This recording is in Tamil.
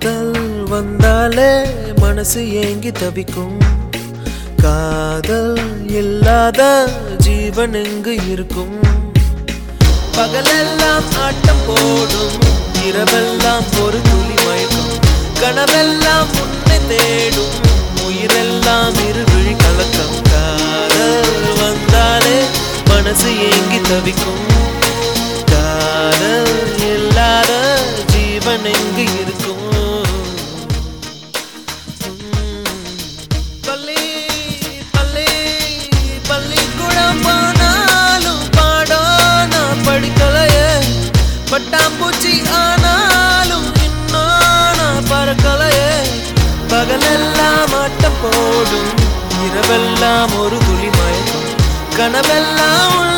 காதல் வந்தாலே மனசு ஏங்கி தவிக்கும். காதல் இல்லாத ஜீவன் எங்கு இருக்கும்? பகலெல்லாம் ஆட்டம் போடும் இரவெல்லாம் ஒரு துளி மயக்கும். கனவெல்லாம் உன்னை தேடும் உயிரெல்லாம் இருவிழி கலக்கம். காதல் வந்தாலே மனசு ஏங்கி தவிக்கும். இரவெல்லாம் ஒரு துளி மயக்கம். கனவெல்லாம் உள்ள